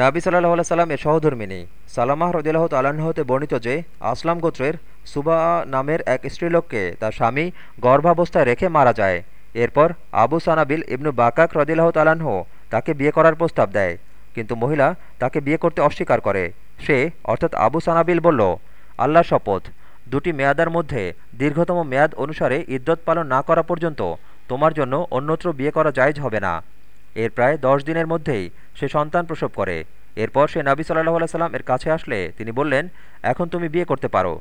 নাবি সাল্লাহ আল্লাহ সাল্লাম এর সহধর্মিনী সালামাহ রদিল্লাহ তাল্লাহ্ন হতে বর্ণিত যে, আসলাম গোত্রের সুবা নামের এক স্ত্রীলোককে তার স্বামী গর্ভাবস্থায় রেখে মারা যায়। এরপর আবু সানাবিল ইবনু বাকাক রদিল্লাহ তালাহ তাকে বিয়ে করার প্রস্তাব দেয়। কিন্তু মহিলা তাকে বিয়ে করতে অস্বীকার করে। সে, অর্থাৎ আবু সানাবিল বলল, আল্লাহর শপথ। দুটি মেয়াদার মধ্যে দীর্ঘতম মেয়াদ অনুসারে ইদ্যত পালন না করা পর্যন্ত তোমার জন্য অন্যত্র বিয়ে করা জায়জ হবে না। এর প্রায় দশ দিনের মধ্যেই সে সন্তান প্রসব করে। এরপর সে নাবি সাল্লাহ সাল্লাম এর কাছে আসলে তিনি বললেন, এখন তুমি বিয়ে করতে পারো।